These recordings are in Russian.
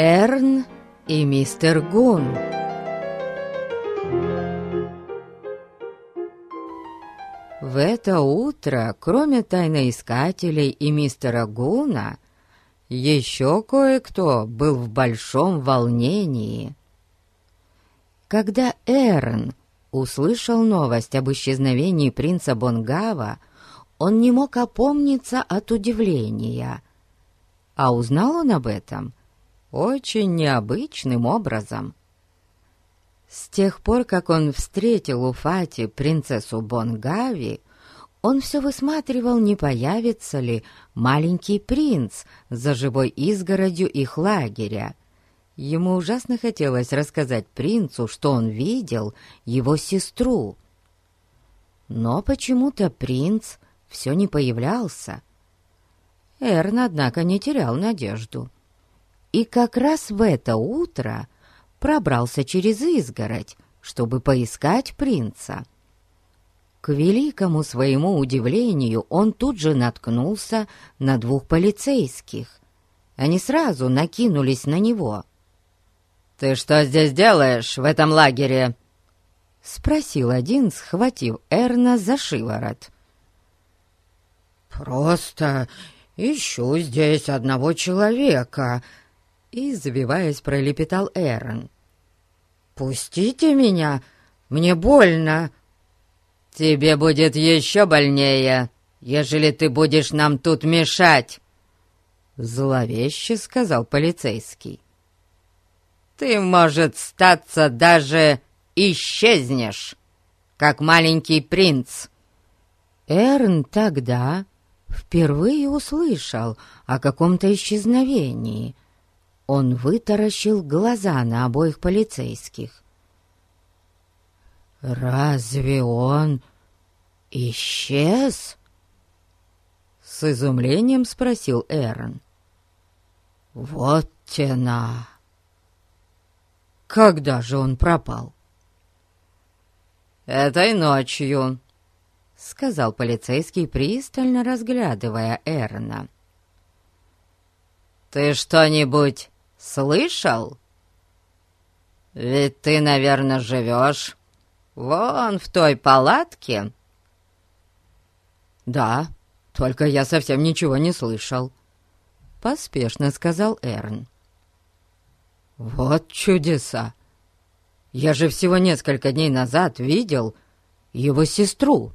Эрн и мистер Гун. В это утро, кроме тайноискателей и мистера Гуна, еще кое-кто был в большом волнении. Когда Эрн услышал новость об исчезновении принца Бонгава, он не мог опомниться от удивления. А узнал он об этом очень необычным образом. С тех пор, как он встретил у Фати принцессу Бонгави, он все высматривал, не появится ли маленький принц за живой изгородью их лагеря. Ему ужасно хотелось рассказать принцу, что он видел его сестру. Но почему-то принц все не появлялся. Эрн, однако, не терял надежду. И как раз в это утро пробрался через изгородь, чтобы поискать принца. К великому своему удивлению он тут же наткнулся на двух полицейских. Они сразу накинулись на него. «Ты что здесь делаешь в этом лагере?» — спросил один, схватив Эрна за шиворот. «Просто ищу здесь одного человека», и, завиваясь, пролепетал Эрн. «Пустите меня, мне больно!» «Тебе будет еще больнее, ежели ты будешь нам тут мешать!» Зловеще сказал полицейский. «Ты, может, статься даже исчезнешь, как маленький принц!» Эрн тогда впервые услышал о каком-то исчезновении — он вытаращил глаза на обоих полицейских. «Разве он исчез?» С изумлением спросил Эрон. «Вот тена!» «Когда же он пропал?» «Этой ночью», — сказал полицейский, пристально разглядывая Эрна. «Ты что-нибудь Слышал? Ведь ты, наверное, живешь вон в той палатке. Да, только я совсем ничего не слышал, поспешно сказал Эрн. Вот чудеса! Я же всего несколько дней назад видел его сестру.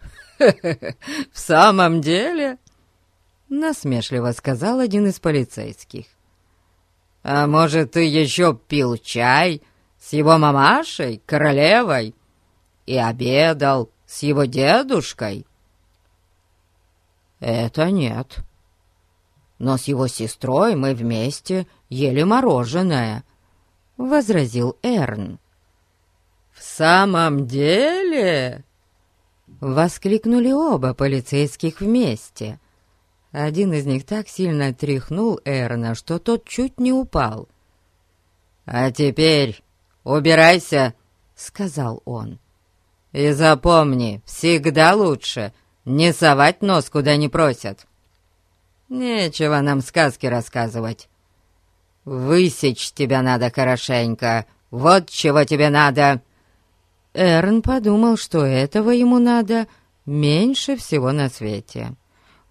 «В самом деле?» — насмешливо сказал один из полицейских. А может, ты еще пил чай с его мамашей, королевой, и обедал с его дедушкой?» «Это нет. Но с его сестрой мы вместе ели мороженое», — возразил Эрн. «В самом деле?» — воскликнули оба полицейских вместе — один из них так сильно тряхнул Эрна, что тот чуть не упал. «А теперь убирайся», — сказал он. «И запомни, всегда лучше не совать нос, куда не просят. Нечего нам сказки рассказывать. Высечь тебя надо хорошенько, вот чего тебе надо». Эрн подумал, что этого ему надо меньше всего на свете.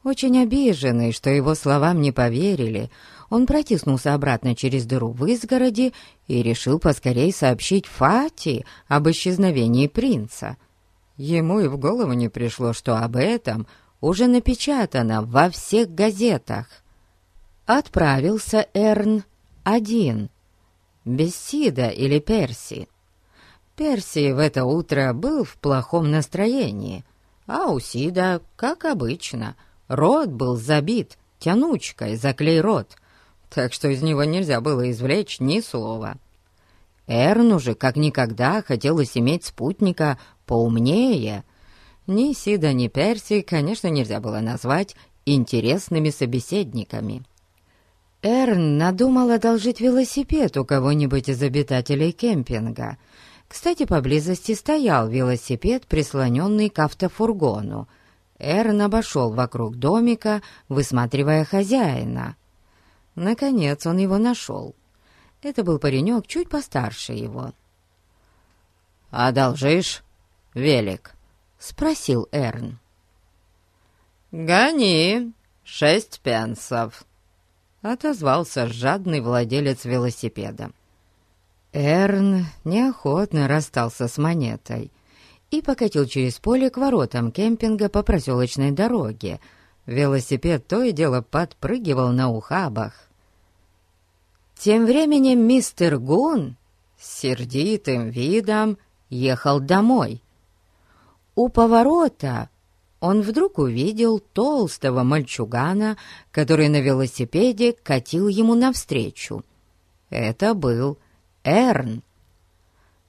Очень обиженный, что его словам не поверили, он протиснулся обратно через дыру в изгороди и решил поскорей сообщить Фати об исчезновении принца. Ему и в голову не пришло, что об этом уже напечатано во всех газетах. Отправился Эрн один, без Сида или Перси. Перси в это утро был в плохом настроении, а у Сида, как обычно, Рот был забит тянучкой за клей рот, так что из него нельзя было извлечь ни слова. Эрну же как никогда хотелось иметь спутника поумнее. Ни Сида, ни Перси, конечно, нельзя было назвать интересными собеседниками. Эрн надумал одолжить велосипед у кого-нибудь из обитателей кемпинга. Кстати, поблизости стоял велосипед, прислоненный к автофургону — Эрн обошел вокруг домика, высматривая хозяина. Наконец он его нашел. Это был паренек чуть постарше его. «Одолжишь велик?» — спросил Эрн. «Гони, шесть пенсов», — отозвался жадный владелец велосипеда. Эрн неохотно расстался с монетой и покатил через поле к воротам кемпинга по проселочной дороге. Велосипед то и дело подпрыгивал на ухабах. Тем временем мистер Гун с сердитым видом ехал домой. У поворота он вдруг увидел толстого мальчугана, который на велосипеде катил ему навстречу. Это был Эрн.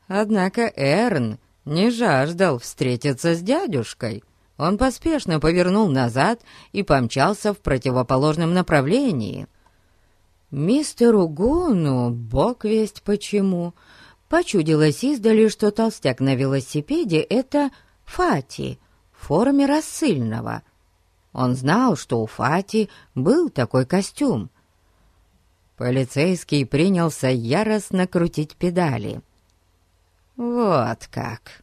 Однако Эрн не жаждал встретиться с дядюшкой. Он поспешно повернул назад и помчался в противоположном направлении. Мистеру Гуну, бог весть почему, почудилось издали, что толстяк на велосипеде — это Фати в форме рассыльного. Он знал, что у Фати был такой костюм. Полицейский принялся яростно крутить педали. «Вот как!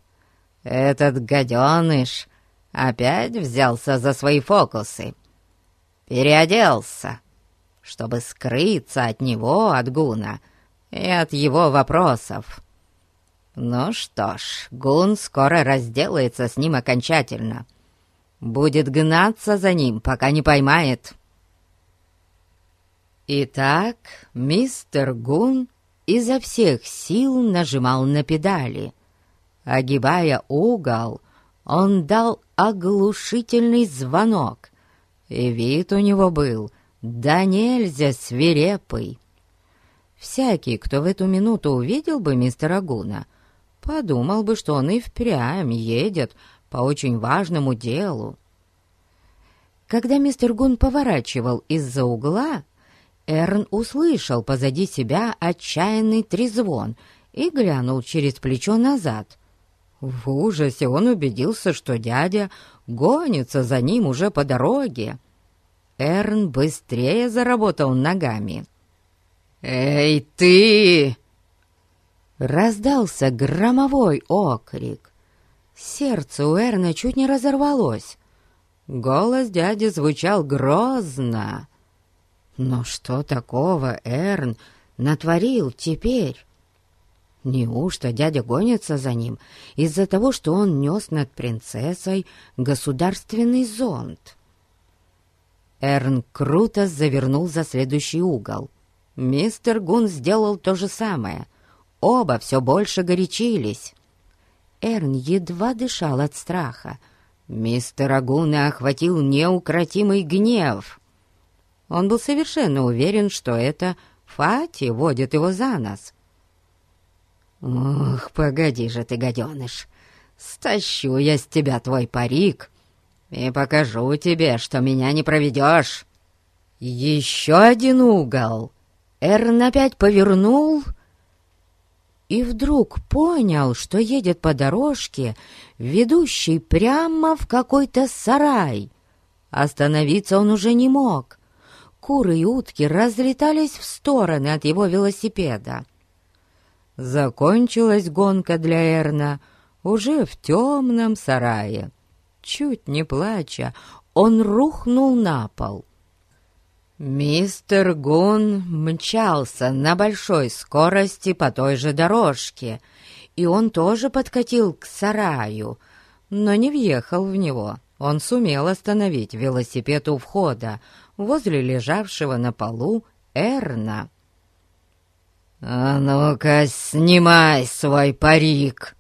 Этот гаденыш опять взялся за свои фокусы. Переоделся, чтобы скрыться от него, от Гуна, и от его вопросов. Ну что ж, Гун скоро разделается с ним окончательно. Будет гнаться за ним, пока не поймает». Итак, мистер Гун изо всех сил нажимал на педали. Огибая угол, он дал оглушительный звонок, и вид у него был да нельзя свирепый. Всякий, кто в эту минуту увидел бы мистера Гуна, подумал бы, что он и впрямь едет по очень важному делу. Когда мистер Гун поворачивал из-за угла, Эрн услышал позади себя отчаянный трезвон и глянул через плечо назад. В ужасе он убедился, что дядя гонится за ним уже по дороге. Эрн быстрее заработал ногами. «Эй, ты!» Раздался громовой окрик. Сердце у Эрна чуть не разорвалось. Голос дяди звучал грозно. Но что такого Эрн натворил теперь? Неужто дядя гонится за ним из-за того, что он нес над принцессой государственный зонт? Эрн круто завернул за следующий угол. Мистер Гун сделал то же самое. Оба все больше горячились. Эрн едва дышал от страха. Мистера Гуна охватил неукротимый гнев. Он был совершенно уверен, что это Фати водит его за нос. «Ух, погоди же ты, гаденыш! Стащу я с тебя твой парик и покажу тебе, что меня не проведешь!» Еще один угол. Эрн опять повернул и вдруг понял, что едет по дорожке, ведущей прямо в какой-то сарай. Остановиться он уже не мог куры и утки разлетались в стороны от его велосипеда. Закончилась гонка для Эрна уже в темном сарае. Чуть не плача, он рухнул на пол. Мистер Гун мчался на большой скорости по той же дорожке, и он тоже подкатил к сараю, но не въехал в него. Он сумел остановить велосипед у входа, возле лежавшего на полу Эрна. «А ну-ка, снимай свой парик!»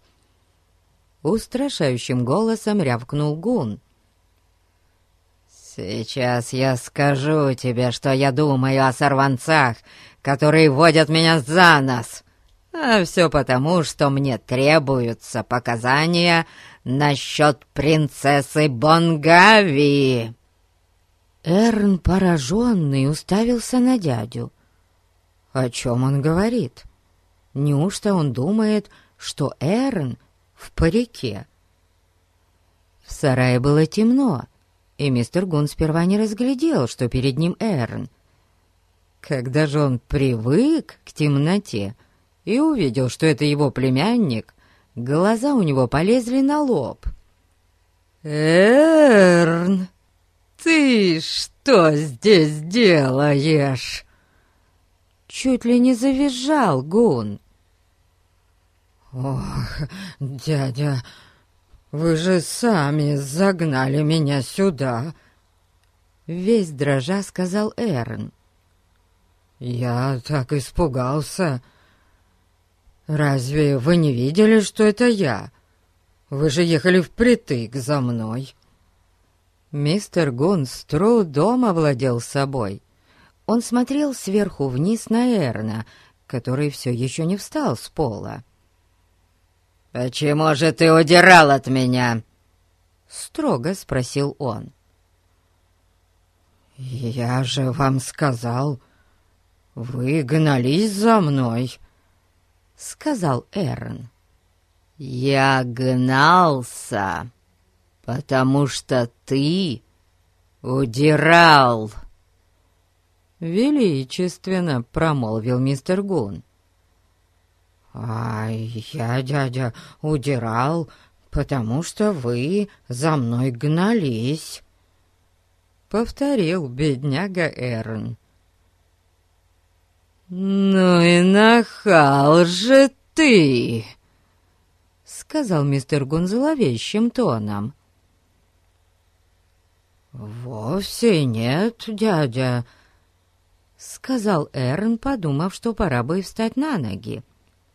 Устрашающим голосом рявкнул Гун. «Сейчас я скажу тебе, что я думаю о сорванцах, которые водят меня за нос, а все потому, что мне требуются показания насчет принцессы Бонгави». Эрн, пораженный, уставился на дядю. О чем он говорит? Неужто он думает, что Эрн в парике? В сарае было темно, и мистер Гун сперва не разглядел, что перед ним Эрн. Когда же он привык к темноте и увидел, что это его племянник, глаза у него полезли на лоб. «Эрн, ты что здесь делаешь?» Чуть ли не завизжал Гун. «Ох, дядя, вы же сами загнали меня сюда!» Весь дрожа сказал Эрн. «Я так испугался. Разве вы не видели, что это я? Вы же ехали впритык за мной». Мистер Гун с трудом овладел собой. Он смотрел сверху вниз на Эрна, который все еще не встал с пола. «Почему же ты удирал от меня?» — строго спросил он. «Я же вам сказал, «Вы гнались за мной», — сказал Эрн. «Я гнался, потому что ты удирал», — величественно промолвил мистер Гун. «А я, дядя, удирал, потому что вы за мной гнались», — повторил бедняга Эрн. «Ну и нахал же ты!» — сказал мистер Гун зловещим тоном. «Вовсе нет, дядя», — сказал Эрн, подумав, что пора бы и встать на ноги.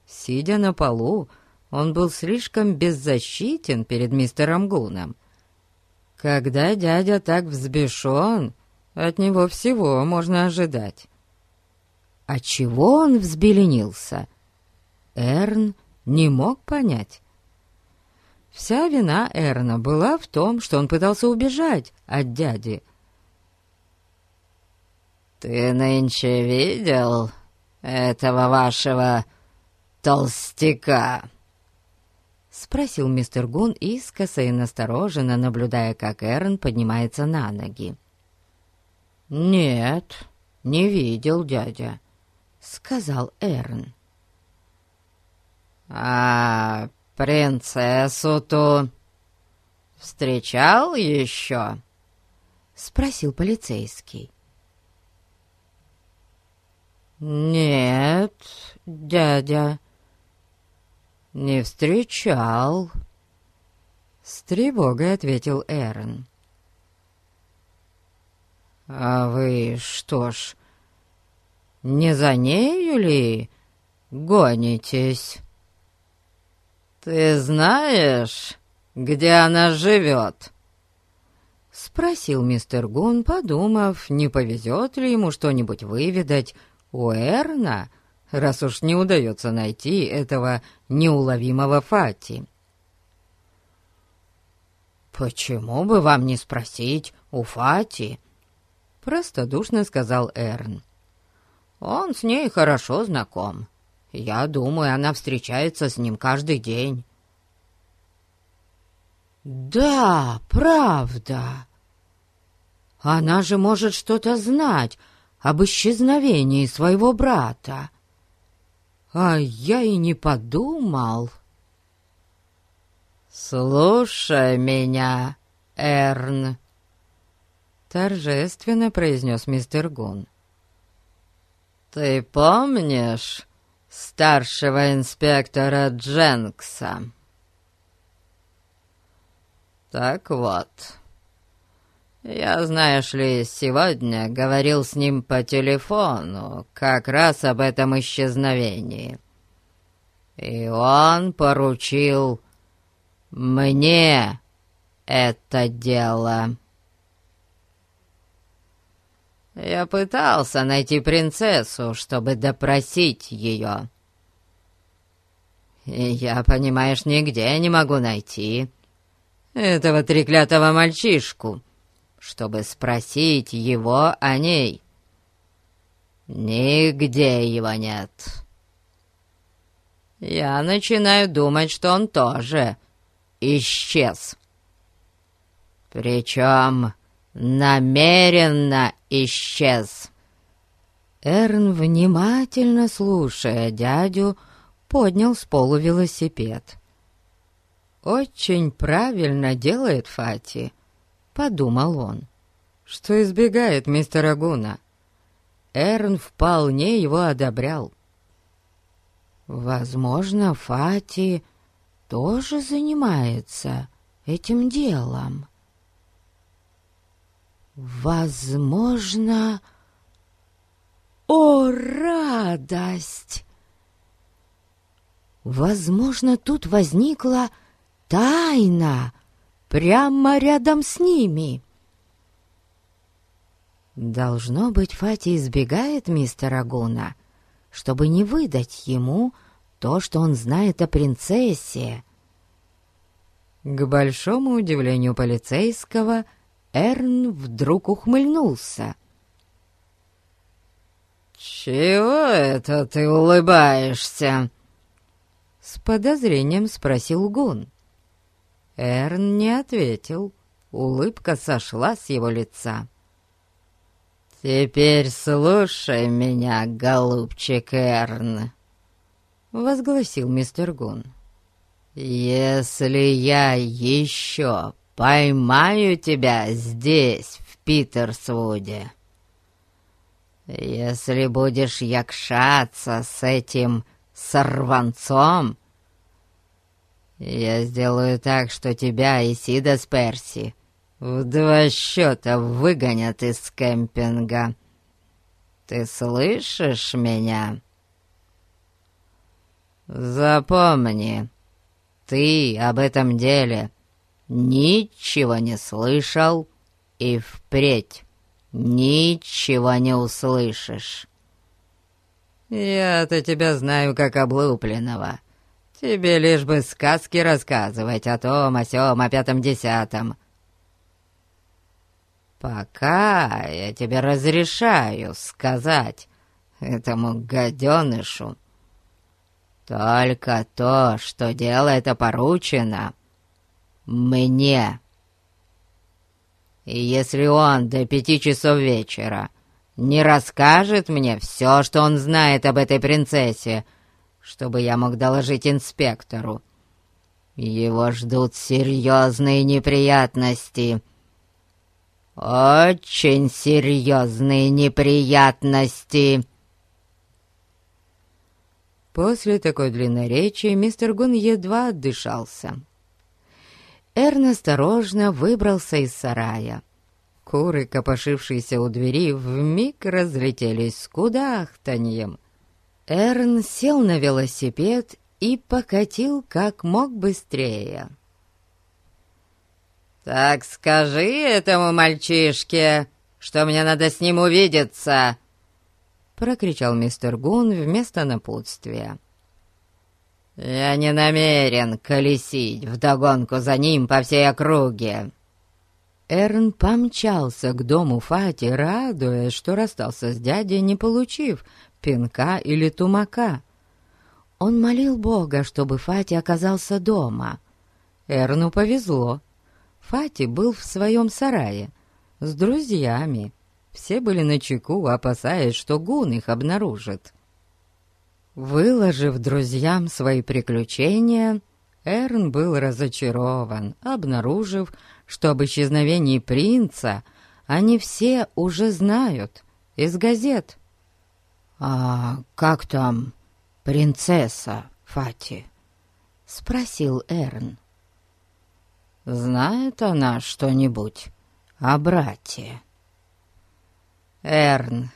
Сидя на полу, он был слишком беззащитен перед мистером Гуном. Когда дядя так взбешен, от него всего можно ожидать. А чего он взбеленился? Эрн не мог понять. Вся вина Эрна была в том, что он пытался убежать от дяди. «Ты нынче видел этого вашего толстяка?» — спросил мистер Гун искоса и настороженно, наблюдая, как Эрн поднимается на ноги. «Нет, не видел дядя», сказал Эрн. «А принцессу-то встречал еще?» — спросил полицейский. «Нет, дядя, не встречал», — с тревогой ответил Эрн. «А вы что ж, не за нею ли гонитесь? Ты знаешь, где она живет?» Спросил мистер Гун, подумав, не повезет ли ему что-нибудь выведать у Эрна, раз уж не удается найти этого неуловимого Фати. «Почему бы вам не спросить у Фати?» — простодушно сказал Эрн. Он с ней хорошо знаком. Я думаю, она встречается с ним каждый день». «Да, правда. Она же может что-то знать об исчезновении своего брата. А я и не подумал». «Слушай меня, Эрн», — торжественно произнес мистер Гун. «Ты помнишь старшего инспектора Дженкса?» «Так вот, я, знаешь ли, сегодня говорил с ним по телефону как раз об этом исчезновении. И он поручил мне это дело». Я пытался найти принцессу, чтобы допросить ее. И я, понимаешь, нигде не могу найти этого треклятого мальчишку, чтобы спросить его о ней. Нигде его нет. Я начинаю думать, что он тоже исчез. Причем намеренно исчез. Эрн, внимательно слушая дядю, поднял с полу велосипед. «Очень правильно делает Фати», — подумал он, — «что избегает мистера Гуна». Эрн вполне его одобрял. Возможно, Фати тоже занимается этим делом. Возможно... О, радость! Возможно, тут возникла тайна прямо рядом с ними. Должно быть, Фати избегает мистера Гуна, чтобы не выдать ему то, что он знает о принцессе. К большому удивлению полицейского, Эрн вдруг ухмыльнулся. «Чего это ты улыбаешься?» С подозрением спросил Гун. Эрн не ответил. Улыбка сошла с его лица. «Теперь слушай меня, голубчик Эрн», — возгласил мистер Гун. «Если я еще поймаю тебя здесь, в Питерсвуде, если будешь якшаться с этим сорванцом, я сделаю так, что тебя и Сида с Перси в два счета выгонят из кемпинга. Ты слышишь меня?» «Запомни, ты об этом деле ничего не слышал и впредь ничего не услышишь. Я-то тебя знаю как облупленного. Тебе лишь бы сказки рассказывать о том, о сём, о пятом-десятом. Пока я тебе разрешаю сказать этому гаденышу только то, что дело это поручено мне. И если он до пяти часов вечера не расскажет мне все, что он знает об этой принцессе, чтобы я мог доложить инспектору, его ждут серьезные неприятности. Очень серьезные неприятности. После такой длинной речи мистер Гун едва отдышался. Эрн осторожно выбрался из сарая. Куры, копошившиеся у двери, вмиг разлетелись с кудахтаньем. Эрн сел на велосипед и покатил как мог быстрее. «Так скажи этому мальчишке, что мне надо с ним увидеться!» прокричал мистер Гун вместо напутствия. «Я не намерен колесить вдогонку за ним по всей округе!» Эрн помчался к дому Фати, радуясь, что расстался с дядей, не получив пинка или тумака. Он молил Бога, чтобы Фати оказался дома. Эрну повезло. Фати был в своем сарае с друзьями. Все были на чеку, опасаясь, что Гун их обнаружит. Выложив друзьям свои приключения, Эрн был разочарован, обнаружив, что об исчезновении принца они все уже знают из газет. «А как там принцесса Фати?» — спросил Эрн. «Знает она что-нибудь о брате?» Эрн,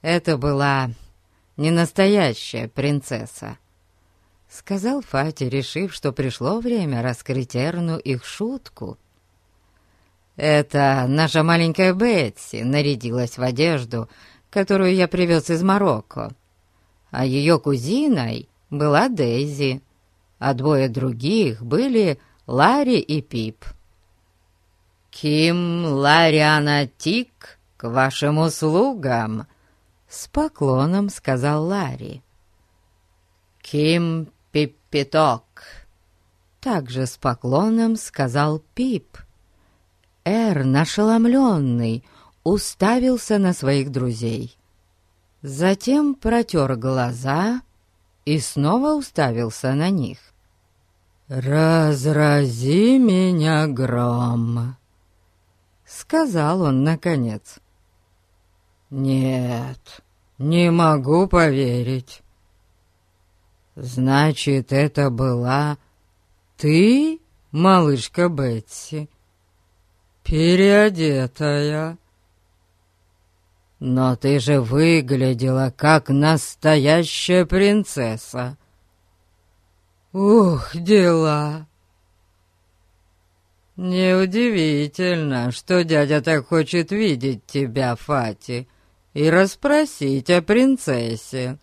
это была не настоящая принцесса, сказал Фати, решив, что пришло время раскрыть Эрну их шутку. Это наша маленькая Бетси нарядилась в одежду, которую я привез из Марокко, а ее кузиной была Дейзи, а двое других были Ларри и Пип. Ким Лариана Тик «К вашим услугам!» — с поклоном сказал Ларри. «Ким Пиппиток!» — также с поклоном сказал Пип. Эр, нашеломленный, уставился на своих друзей. Затем протер глаза и снова уставился на них. «Разрази меня гром!» — сказал он наконец. «Нет, не могу поверить. Значит, это была ты, малышка Бетси, переодетая?» «Но ты же выглядела как настоящая принцесса!» «Ух, дела!» «Неудивительно, что дядя так хочет видеть тебя, Фати, и расспросить о принцессе.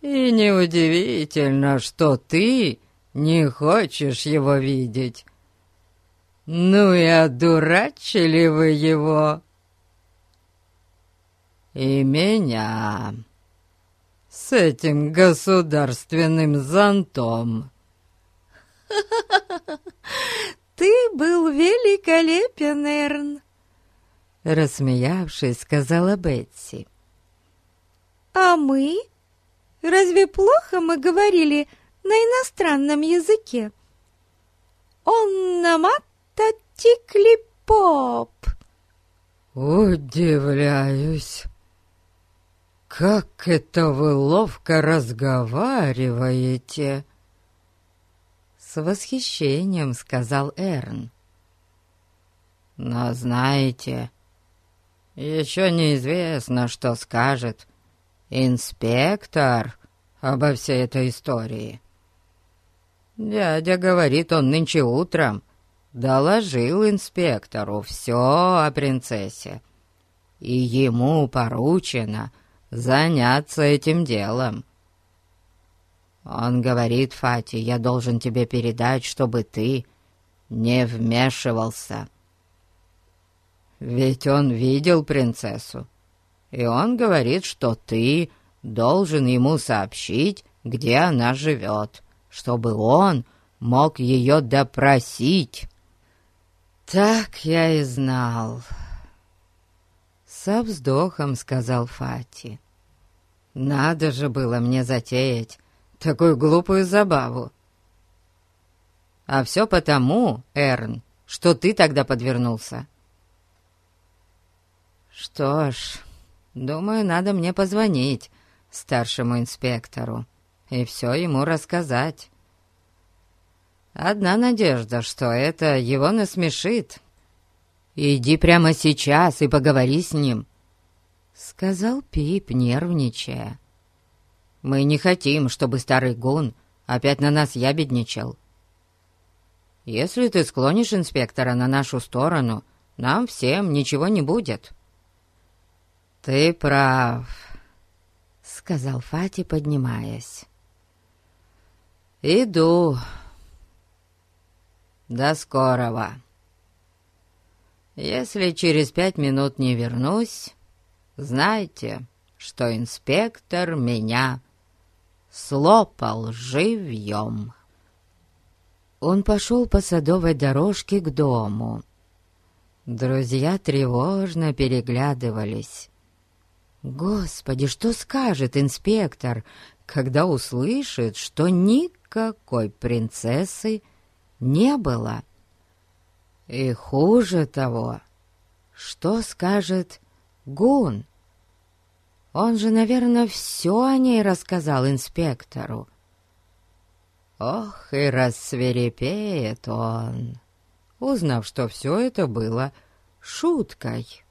И неудивительно, что ты не хочешь его видеть. Ну и одурачили вы его!» «И меня!» с этим государственным зонтом. «Ты был великолепен, Эрн!» Рассмеявшись, сказала Бетси. «А мы? Разве плохо мы говорили на иностранном языке? Он намата тикли-поп!» «Удивляюсь!» «Как это вы ловко разговариваете!» С восхищением сказал Эрн. «Но знаете, еще неизвестно, что скажет инспектор обо всей этой истории. Дядя говорит, он нынче утром доложил инспектору все о принцессе, и ему поручено — заняться этим делом. Он говорит, Фати, я должен тебе передать, чтобы ты не вмешивался. Ведь он видел принцессу, и он говорит, что ты должен ему сообщить, где она живет, чтобы он мог ее допросить. Так я и знал». Со вздохом сказал Фати. «Надо же было мне затеять такую глупую забаву. А все потому, Эрн, что ты тогда подвернулся. Что ж, думаю, надо мне позвонить старшему инспектору и все ему рассказать. Одна надежда, что это его насмешит». «Иди прямо сейчас и поговори с ним», — сказал Пип, нервничая. «Мы не хотим, чтобы старый гун опять на нас ябедничал. Если ты склонишь инспектора на нашу сторону, нам всем ничего не будет». «Ты прав», — сказал Фати, поднимаясь. «Иду. До скорого». Если через пять минут не вернусь, знайте, что инспектор меня слопал живьем. Он пошел по садовой дорожке к дому. Друзья тревожно переглядывались. Господи, что скажет инспектор, когда услышит, что никакой принцессы не было? — и хуже того, что скажет Гун? Он же, наверное, все о ней рассказал инспектору. Ох, и рассверепеет он, узнав, что все это было шуткой.